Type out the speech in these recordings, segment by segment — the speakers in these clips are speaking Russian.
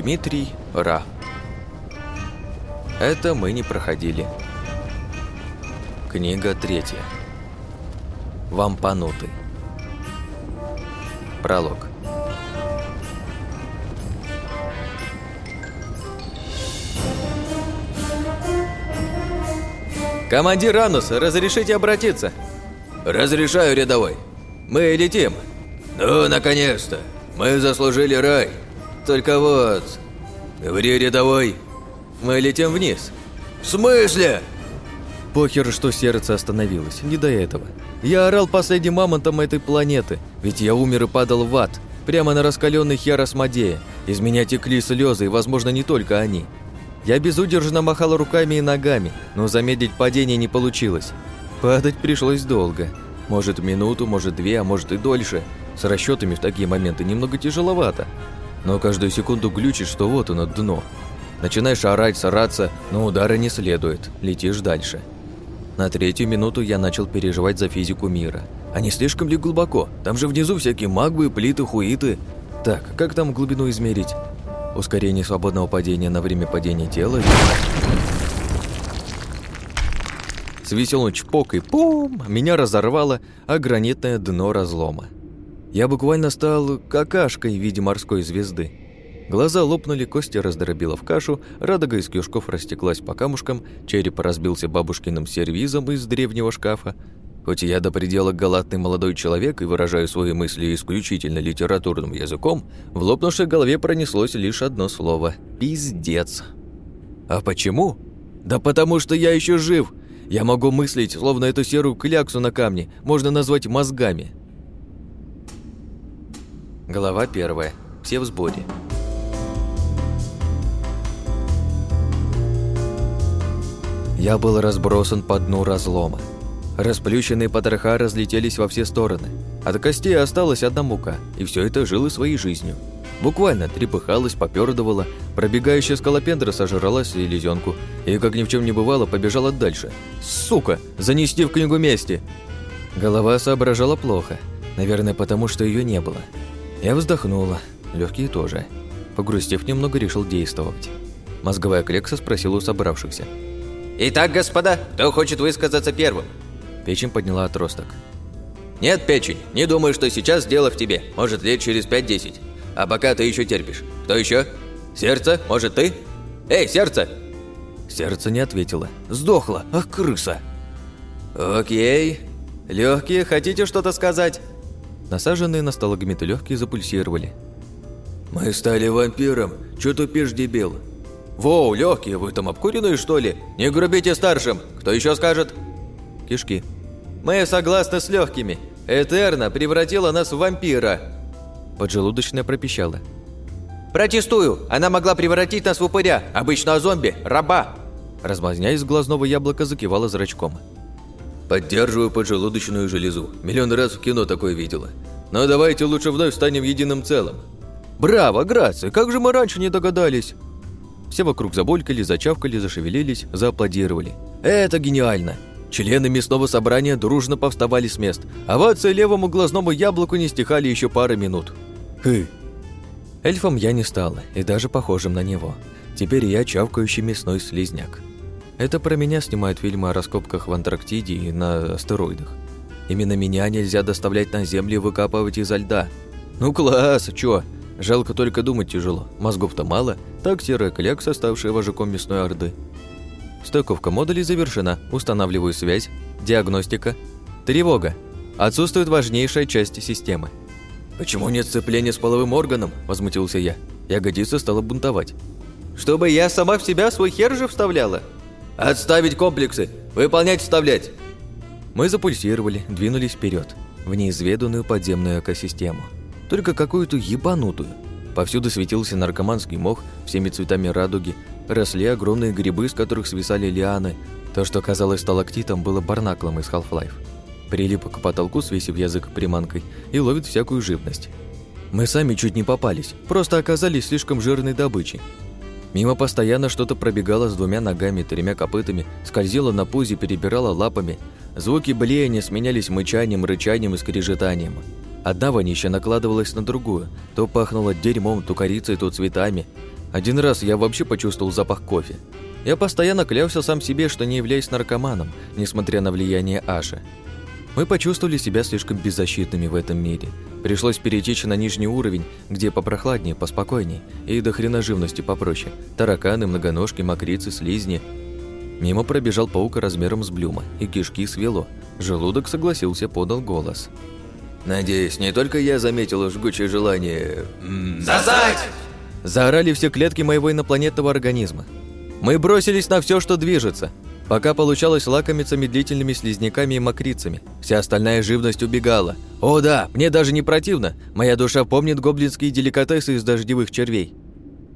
Дмитрий Ра. Это мы не проходили. Книга третья. Вампануты. Пролог. «Командир Анус, разрешите обратиться?» «Разрешаю, рядовой. Мы летим. Ну, наконец-то. Мы заслужили рай. Только вот... Говори, рядовой. Мы летим вниз». «В смысле?» Похер, что сердце остановилось, не до этого. Я орал последним мамонтом этой планеты, ведь я умер и падал в ад, прямо на раскаленный Херос Мадея. Из меня текли слезы, и, возможно, не только они. Я безудержно махал руками и ногами, но замедлить падение не получилось. Падать пришлось долго. Может, минуту, может, две, а может и дольше. С расчетами в такие моменты немного тяжеловато. Но каждую секунду глючит, что вот оно, дно. Начинаешь орать, сораться, но удара не следует, летишь дальше. На третью минуту я начал переживать за физику мира. А не слишком ли глубоко? Там же внизу всякие магмы, плиты, хуиты. Так, как там глубину измерить? Ускорение свободного падения на время падения тела? С веселым чпок и пум меня разорвало, а гранитное дно разлома. Я буквально стал какашкой в виде морской звезды. Глаза лопнули, кости раздробило в кашу, радуга из кишков растеклась по камушкам, череп разбился бабушкиным сервизом из древнего шкафа. Хоть я до предела галатный молодой человек и выражаю свои мысли исключительно литературным языком, в лопнувшей голове пронеслось лишь одно слово – «пиздец». А почему? Да потому что я еще жив. Я могу мыслить, словно эту серую кляксу на камне можно назвать мозгами. Глава первая. Все в сборе. Я был разбросан по дну разлома. Расплющенные потроха разлетелись во все стороны. От костей осталась одна мука, и все это жило своей жизнью. Буквально трепыхалась, попёрдывала, пробегающая скалопендра сожрала селезенку и, как ни в чем не бывало, побежала дальше. Сука! Занести в книгу мести! Голова соображала плохо, наверное, потому что ее не было. Я вздохнула, легкие тоже. Погрустив немного, решил действовать. Мозговая клекса спросила у собравшихся – «Итак, господа, кто хочет высказаться первым?» Печень подняла отросток. «Нет, печень, не думаю, что сейчас дело в тебе. Может, лет через 5-10. А пока ты еще терпишь. Кто еще? Сердце? Может, ты? Эй, сердце!» Сердце не ответило. «Сдохло! Ах, крыса!» «Окей. Легкие, хотите что-то сказать?» Насаженные на сталагмиты легкие запульсировали. «Мы стали вампиром. Чё тупишь, дебил?» «Воу, легкие, вы там обкуренные, что ли? Не грубите старшим! Кто еще скажет?» Кишки. «Мы согласны с легкими. Этерна превратила нас в вампира!» Поджелудочная пропищала. «Протестую! Она могла превратить нас в упыря, обычного зомби, раба!» Размазня из глазного яблока закивала зрачком. «Поддерживаю поджелудочную железу. Миллион раз в кино такое видела. Но давайте лучше вновь станем единым целым». «Браво, Грация! Как же мы раньше не догадались!» Все вокруг заболькали, зачавкали, зашевелились, зааплодировали. «Это гениально!» Члены мясного собрания дружно повставали с мест. Овации левому глазному яблоку не стихали еще пары минут. Хы. Эльфом я не стала, и даже похожим на него. Теперь я чавкающий мясной слизняк. Это про меня снимают фильмы о раскопках в Антарктиде и на астероидах. Именно меня нельзя доставлять на Землю и выкапывать изо льда. Ну класс, чё? Жалко только думать тяжело. Мозгов-то мало, так серая клякса, ставшая вожаком мясной орды. Стыковка модулей завершена. Устанавливаю связь. Диагностика. Тревога. Отсутствует важнейшая часть системы. «Почему нет сцепления с половым органом?» – возмутился я. Ягодица стала бунтовать. «Чтобы я сама в себя свой хер же вставляла?» «Отставить комплексы! Выполнять вставлять!» Мы запульсировали, двинулись вперед в неизведанную подземную экосистему только какую-то ебанутую. Повсюду светился наркоманский мох всеми цветами радуги, росли огромные грибы, с которых свисали лианы. То, что казалось сталактитом, было барнаклом из Half-Life. Прилип к потолку, свесив язык приманкой, и ловит всякую живность. Мы сами чуть не попались, просто оказались слишком жирной добычей. Мимо постоянно что-то пробегало с двумя ногами, тремя копытами, скользило на пузе, перебирало лапами. Звуки блеяния сменялись мычанием, рычанием и скрежетанием. Одна вонища накладывалась на другую, то пахнуло дерьмом, то корицей, то цветами. Один раз я вообще почувствовал запах кофе. Я постоянно клялся сам себе, что не являюсь наркоманом, несмотря на влияние Аши. Мы почувствовали себя слишком беззащитными в этом мире. Пришлось перетечь на нижний уровень, где попрохладнее, поспокойнее и до хрена живности попроще. Тараканы, многоножки, мокрицы, слизни. Мимо пробежал паук размером с блюма, и кишки свело. Желудок согласился, подал голос. «Надеюсь, не только я заметил жгучее желание... «Сосать!» Заорали все клетки моего инопланетного организма. Мы бросились на все, что движется – Пока получалось лакомиться медлительными слизняками и мокрицами. Вся остальная живность убегала. О да, мне даже не противно. Моя душа помнит гоблинские деликатесы из дождевых червей.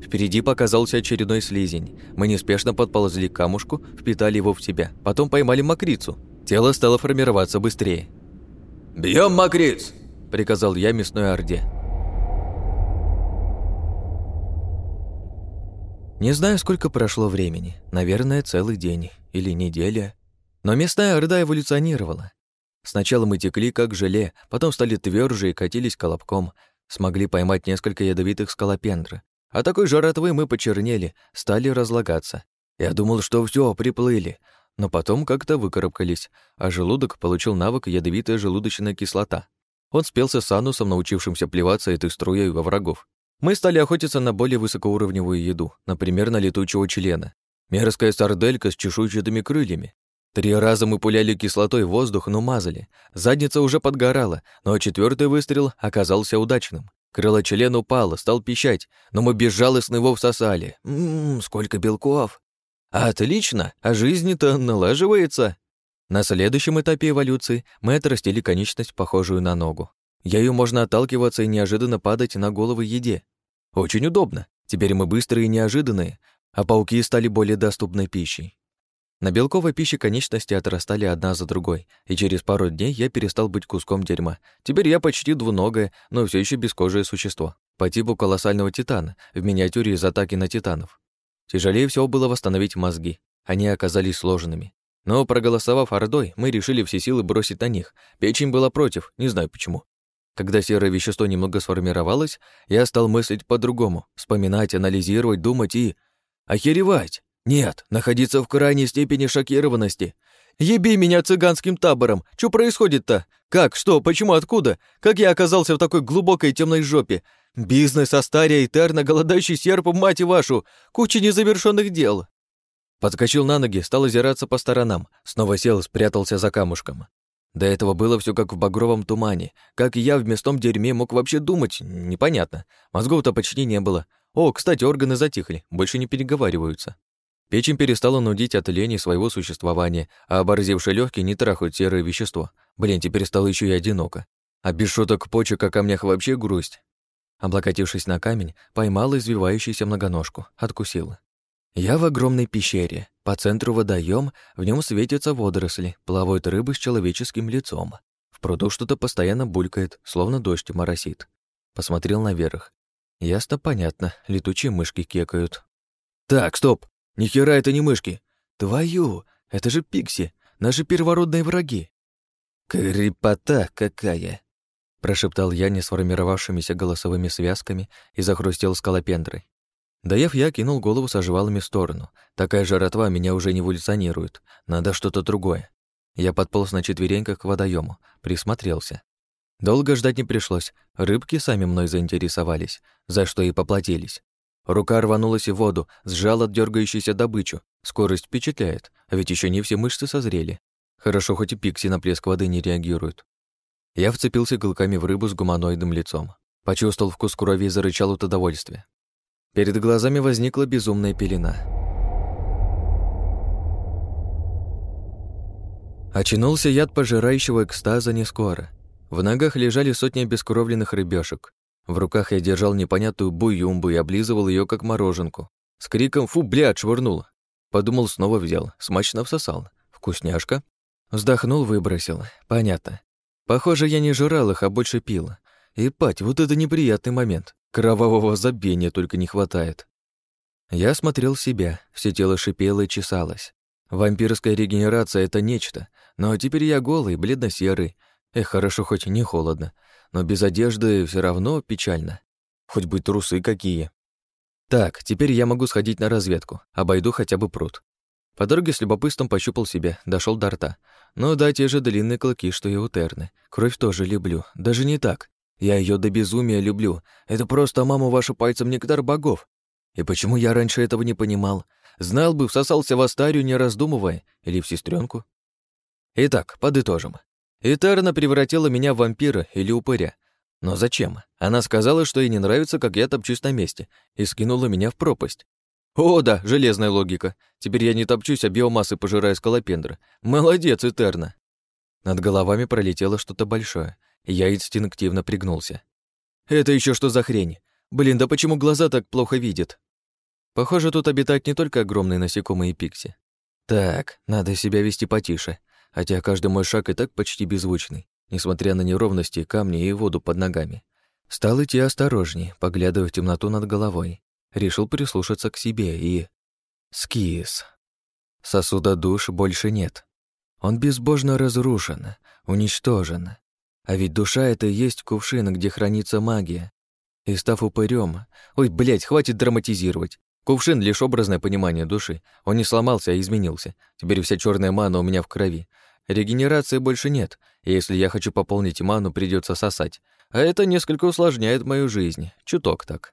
Впереди показался очередной слизень. Мы неспешно подползли к камушку, впитали его в себя. Потом поймали мокрицу. Тело стало формироваться быстрее. «Бьем мокриц!» – приказал я мясной орде. Не знаю, сколько прошло времени. Наверное, целый день или неделя. Но местная орда эволюционировала. Сначала мы текли как желе, потом стали тверже и катились колобком. Смогли поймать несколько ядовитых скалопендр. А такой жратвы мы почернели, стали разлагаться. Я думал, что все приплыли, но потом как-то выкарабкались, а желудок получил навык ядовитая желудочная кислота. Он спелся с анусом, научившимся плеваться этой струей во врагов. Мы стали охотиться на более высокоуровневую еду, например, на летучего члена. Мерзкая сарделька с чешуйчатыми крыльями. Три раза мы пуляли кислотой воздух, но мазали. Задница уже подгорала, но четвертый выстрел оказался удачным. Крыло член упало, стал пищать, но мы безжалостно его всосали. Ммм, сколько белков! Отлично, а жизнь-то налаживается. На следующем этапе эволюции мы отрастили конечность, похожую на ногу. Ею можно отталкиваться и неожиданно падать на головы еде. Очень удобно. Теперь мы быстрые и неожиданные, а пауки стали более доступной пищей. На белковой пище конечности отрастали одна за другой, и через пару дней я перестал быть куском дерьма. Теперь я почти двуногое, но все еще бескожее существо, по типу колоссального титана, в миниатюре из атаки на титанов. Тяжелее всего было восстановить мозги. Они оказались сложенными. Но, проголосовав ордой, мы решили все силы бросить на них. Печень была против, не знаю почему. Когда серое вещество немного сформировалось, я стал мыслить по-другому, вспоминать, анализировать, думать и... Охеревать! Нет, находиться в крайней степени шокированности. Еби меня цыганским табором! Что происходит-то? Как? Что? Почему? Откуда? Как я оказался в такой глубокой темной жопе? Бизнес, Астария и Терна, голодающий серп, мать вашу! Куча незавершенных дел!» Подскочил на ноги, стал озираться по сторонам, снова сел спрятался за камушком. До этого было все как в багровом тумане. Как я в мясном дерьме мог вообще думать, непонятно. Мозгов-то почти не было. О, кстати, органы затихли, больше не переговариваются. Печень перестала нудить от лени своего существования, а оборзевшие легкие не трахают серое вещество. Блин, теперь стало еще и одиноко. А без шуток почек о камнях вообще грусть. Облокотившись на камень, поймал извивающуюся многоножку, откусил. Я в огромной пещере. По центру водоем, в нем светятся водоросли, плавают рыбы с человеческим лицом. В пруду что-то постоянно булькает, словно дождь моросит. Посмотрел наверх. Ясно, понятно, летучие мышки кекают. Так, стоп, нихера это не мышки. Твою, это же пикси, наши первородные враги. Крепота какая! Прошептал я несформировавшимися голосовыми связками и захрустел скалопендрой. Доев, я кинул голову с оживалами в сторону. Такая жратва меня уже не эволюционирует. Надо что-то другое. Я подполз на четвереньках к водоему, присмотрелся. Долго ждать не пришлось. Рыбки сами мной заинтересовались, за что и поплатились. Рука рванулась в воду, сжала дергающуюся добычу. Скорость впечатляет, а ведь еще не все мышцы созрели. Хорошо, хоть и пикси на плеск воды не реагируют. Я вцепился голками в рыбу с гуманоидным лицом. Почувствовал вкус крови и зарычал от удовольствия. Перед глазами возникла безумная пелена. Очнулся яд пожирающего экстаза не скоро. В ногах лежали сотни обескровленных рыбешек. В руках я держал непонятную буюмбу и облизывал ее как мороженку. С криком «Фу, блядь!» швырнул. Подумал, снова взял. Смачно всосал. Вкусняшка. Вздохнул, выбросил. Понятно. Похоже, я не жрал их, а больше пил. И, пать, вот это неприятный момент. Кровавого забения только не хватает. Я смотрел себя, все тело шипело и чесалось. Вампирская регенерация — это нечто, но теперь я голый, бледно-серый. Эх, хорошо, хоть не холодно, но без одежды все равно печально. Хоть бы трусы какие. Так, теперь я могу сходить на разведку, обойду хотя бы пруд. По дороге с любопытством пощупал себя, дошел до рта. Ну да, те же длинные клыки, что и у Терны. Кровь тоже люблю. Даже не так. Я ее до безумия люблю. Это просто мама вашу пальцем нектар богов. И почему я раньше этого не понимал? Знал бы, всосался в Астарию, не раздумывая, или в сестренку. Итак, подытожим. Этерна превратила меня в вампира или упыря. Но зачем? Она сказала, что ей не нравится, как я топчусь на месте, и скинула меня в пропасть. О, да, железная логика. Теперь я не топчусь, а биомассы пожираю скалопендры. Молодец, Этерна. Над головами пролетело что-то большое, я инстинктивно пригнулся. Это еще что за хрень? Блин, да почему глаза так плохо видят? Похоже, тут обитают не только огромные насекомые пикси. Так, надо себя вести потише, хотя каждый мой шаг и так почти беззвучный, несмотря на неровности, камни и воду под ногами. Стал идти осторожней, поглядывая в темноту над головой решил прислушаться к себе и... Скис. Сосуда душ больше нет. Он безбожно разрушен, уничтожен. А ведь душа — это и есть кувшин, где хранится магия. И став упырем... Ой, блядь, хватит драматизировать. Кувшин — лишь образное понимание души. Он не сломался, а изменился. Теперь вся черная мана у меня в крови. Регенерации больше нет, и если я хочу пополнить ману, придется сосать. А это несколько усложняет мою жизнь. Чуток так.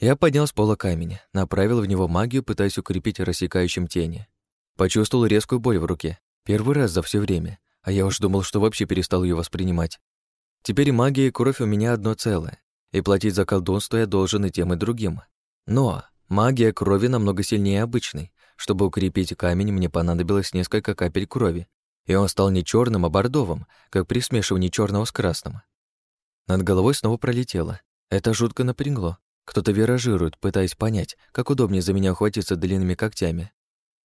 Я поднял с пола камень, направил в него магию, пытаясь укрепить рассекающим тени. Почувствовал резкую боль в руке. Первый раз за все время, а я уж думал, что вообще перестал ее воспринимать. Теперь магия и кровь у меня одно целое, и платить за колдунство я должен и тем, и другим. Но магия крови намного сильнее обычной. Чтобы укрепить камень, мне понадобилось несколько капель крови, и он стал не черным, а бордовым, как при смешивании черного с красным. Над головой снова пролетело. Это жутко напрягло, кто-то виражирует, пытаясь понять, как удобнее за меня ухватиться длинными когтями.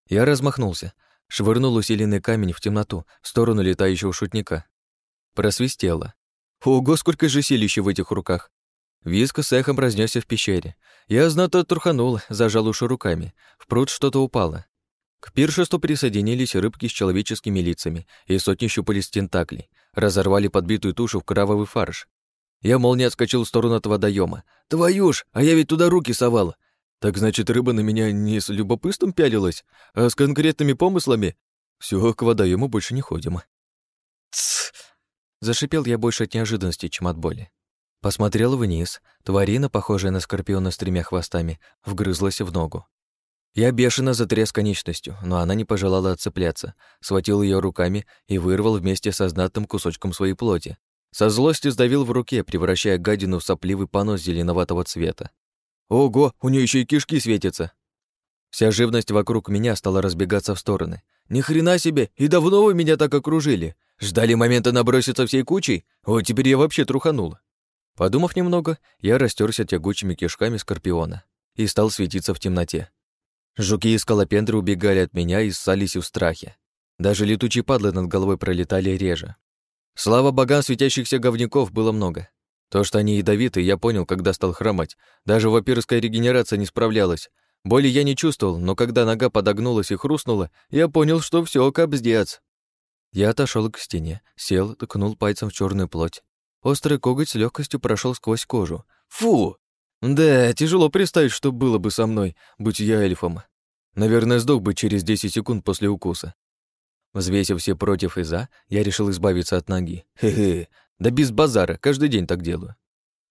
Я размахнулся, швырнул усиленный камень в темноту, в сторону летающего шутника. Просвистело. Ого, сколько же силища в этих руках! Виск с эхом разнесся в пещере. Я знато труханул, зажал уши руками. В пруд что-то упало. К пиршеству присоединились рыбки с человеческими лицами и сотни щупалец тентаклей, разорвали подбитую тушу в кровавый фарш. Я молнией отскочил в сторону от водоема. «Твою ж, а я ведь туда руки совал!» «Так значит, рыба на меня не с любопытством пялилась, а с конкретными помыслами?» Все, к водоему больше не ходим». «Тсс!» Зашипел я больше от неожиданности, чем от боли. Посмотрел вниз. Тварина, похожая на скорпиона с тремя хвостами, вгрызлась в ногу. Я бешено затряс конечностью, но она не пожелала отцепляться, схватил ее руками и вырвал вместе со знатным кусочком своей плоти. Со злости сдавил в руке, превращая гадину в сопливый понос зеленоватого цвета. Ого, у нее еще и кишки светятся. Вся живность вокруг меня стала разбегаться в стороны. Ни хрена себе, и давно вы меня так окружили. Ждали момента наброситься всей кучей? Вот теперь я вообще труханул. Подумав немного, я растерся тягучими кишками скорпиона и стал светиться в темноте. Жуки и скалопендры убегали от меня и ссались в страхе. Даже летучие падлы над головой пролетали реже. Слава богам, светящихся говнюков было много. То, что они ядовиты, я понял, когда стал хромать. Даже вампирская регенерация не справлялась. Боли я не чувствовал, но когда нога подогнулась и хрустнула, я понял, что все капздец. Я отошел к стене, сел, ткнул пальцем в черную плоть. Острый коготь с легкостью прошел сквозь кожу. Фу! Да, тяжело представить, что было бы со мной, будь я эльфом. Наверное, сдох бы через 10 секунд после укуса. Взвесив все против и за, я решил избавиться от ноги. Хе-хе, да без базара, каждый день так делаю.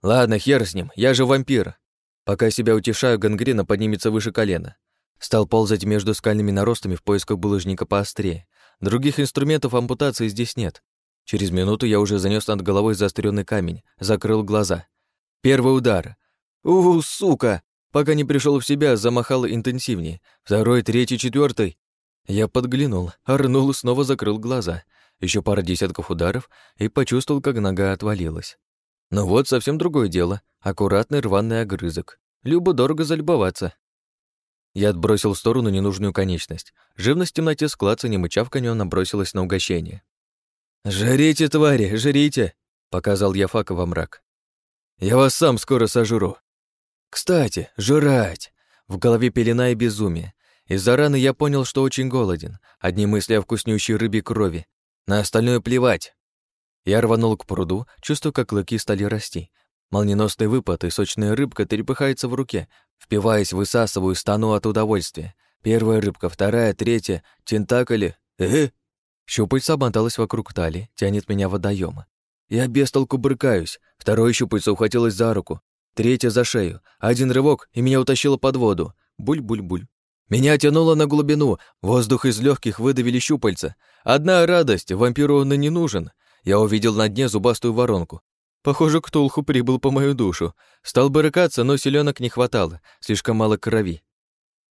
Ладно, хер с ним, я же вампир. Пока себя утешаю, гангрена поднимется выше колена. Стал ползать между скальными наростами в поисках булыжника поострее. Других инструментов ампутации здесь нет. Через минуту я уже занес над головой заостренный камень, закрыл глаза. Первый удар. У, сука! Пока не пришел в себя, замахал интенсивнее. Второй, третий, четвертый. Я подглянул, орнул и снова закрыл глаза. Еще пара десятков ударов и почувствовал, как нога отвалилась. Но вот совсем другое дело. Аккуратный рваный огрызок. Любо-дорого залюбоваться. Я отбросил в сторону ненужную конечность. Живность в темноте с клацаньем и чавканьем набросилась на угощение. «Жрите, твари, жрите!» — показал я Фака во мрак. «Я вас сам скоро сожру». «Кстати, жрать!» В голове пелена и безумие. Из-за раны я понял, что очень голоден. Одни мысли о вкуснющей рыбе крови. На остальное плевать. Я рванул к пруду, чувствуя, как клыки стали расти. Молниеносный выпад и сочная рыбка трепыхается в руке, Впиваясь, высасываю, стану от удовольствия. Первая рыбка, вторая, третья, тентакали. Э? Щупальца обмоталась вокруг талии, тянет меня в водоём. Я без толку брыкаюсь. Второе щупальце ухватилось за руку, третья за шею. Один рывок, и меня утащило под воду. Буль-буль-буль. Меня тянуло на глубину, воздух из легких выдавили щупальца. Одна радость, вампиру он и не нужен. Я увидел на дне зубастую воронку. Похоже, Ктулху прибыл по мою душу. Стал брыкаться, но селенок не хватало, слишком мало крови.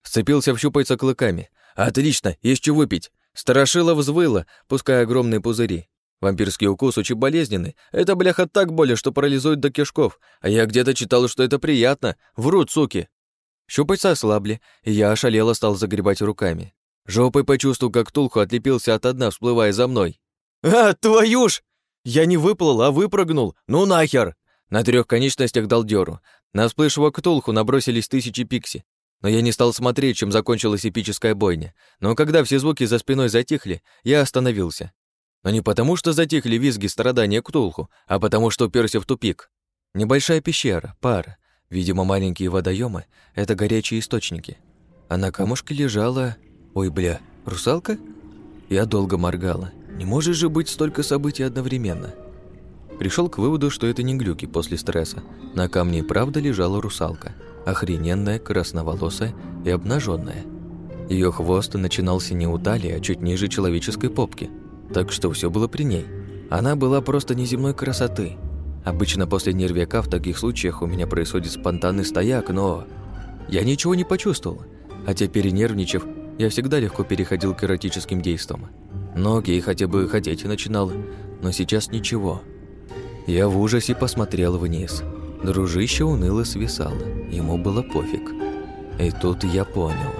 Сцепился в щупальца клыками. Отлично, есть что выпить. Старошила взвыла, пуская огромные пузыри. Вампирский укус очень болезненный. Это, бляха, так больно, что парализует до кишков. А я где-то читал, что это приятно. Врут, суки. Щупальца ослабли, и я ошалело стал загребать руками. Жопой почувствовал, как Тулху отлепился от дна, всплывая за мной. «А, твою ж!» Я не выплыл, а выпрыгнул. Ну нахер! На трех конечностях дал дёру. На всплывшего ктулху набросились тысячи пикси. Но я не стал смотреть, чем закончилась эпическая бойня. Но когда все звуки за спиной затихли, я остановился. Но не потому, что затихли визги страдания ктулху, а потому, что уперся в тупик. Небольшая пещера, пара. Видимо, маленькие водоемы — это горячие источники. А на камушке лежала... Ой, бля, русалка? Я долго моргала. Не может же быть столько событий одновременно. Пришел к выводу, что это не глюки после стресса. На камне и правда лежала русалка. Охрененная, красноволосая и обнаженная. Ее хвост начинался не у талии, а чуть ниже человеческой попки. Так что все было при ней. Она была просто неземной красоты. Обычно после нервяка в таких случаях у меня происходит спонтанный стояк, но... Я ничего не почувствовал. Хотя перенервничав, я всегда легко переходил к эротическим действиям. Ноги и хотя бы хотеть начинал, но сейчас ничего. Я в ужасе посмотрел вниз. Дружище уныло свисало, ему было пофиг. И тут я понял.